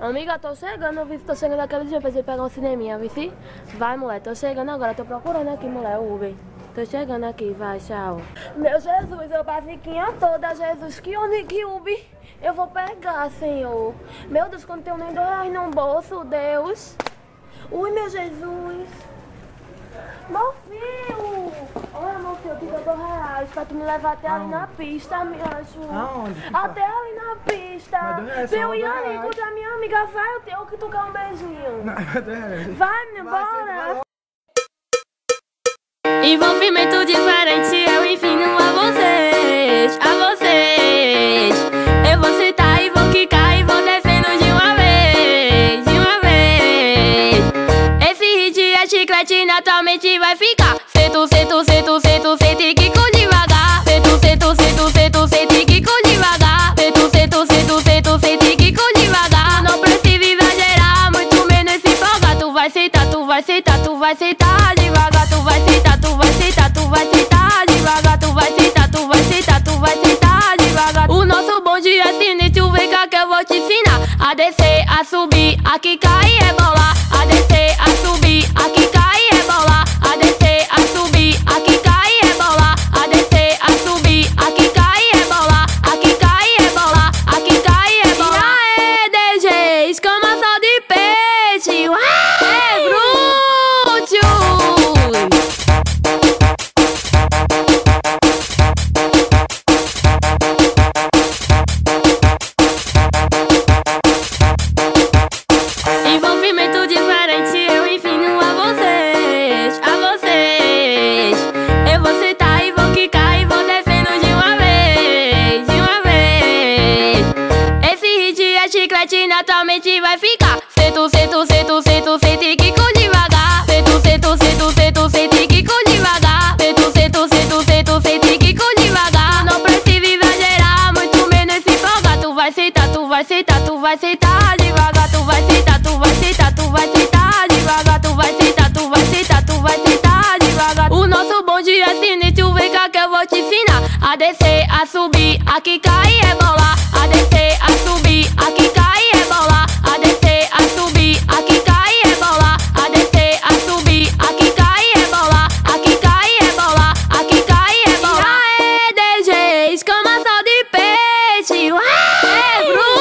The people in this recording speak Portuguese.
Amiga, tô chegando, eu vi tô chegando aquele dia você pegar um cineminha, viu? Vai, mulher, tô chegando agora, tô procurando aqui, mulher, o Uber. Tô chegando aqui, vai, tchau. Meu Jesus, eu basiquinha toda, Jesus, que onde que Uber eu vou pegar, Senhor? Meu Deus, quando tenho nem dois reais no bolso, Deus. Ui, meu Jesus. Meu filho! Olha, meu filho, eu te dou dois reais pra tu me levar até ali na pista, me acho. Aonde? Até ali na pista. Mas dois reais Pra são eu ir dois ali reais. encontrar minha amiga, vai, eu tenho que tu quer um beijinho. Não, é Vai, menina, Vai, você bora. vai Envolvimento diferente, eu ensino a vocês, a vocês. Eu vou sentar e vou quicar e vou descendo de uma vez, de uma vez. Esse hit é chiclete, naturalmente vai ficar. Sento, sento, sento, sento, sento e quico devagar. Vai tu vai sentar, tu vai sentar devagar. Tu vai sentar, tu vai sentar, tu vai sentar devagar. Tu vai sentar, tu vai sentar, tu vai sentar devagar. O nosso bonde é sinistro, vem cá que eu vou te ensinar. A descer, a subir, a quicar e rebolar. A descer, é chiclete, naturalmente vai ficar. Sento, sento, sento, sento, sento e quico devagar. Sento, sento, sento, sento, sento e quico devagar. Sento, sento, sento, sento, sento e quico devagar. Não precisa exagerar, muito menos se empolgar. Tu vai sentar, tu vai sentar, tu vai sentar devagar. Tu vai sentar, tu vai sentar, tu vai sentar devagar. Tu vai sentar, tu vai sentar, tu vai sentar devagar. O nosso bonde é sinistro, vem cá que eu vou te ensinar. A descer, a subir, a quicar e rebolar. É, Bruno!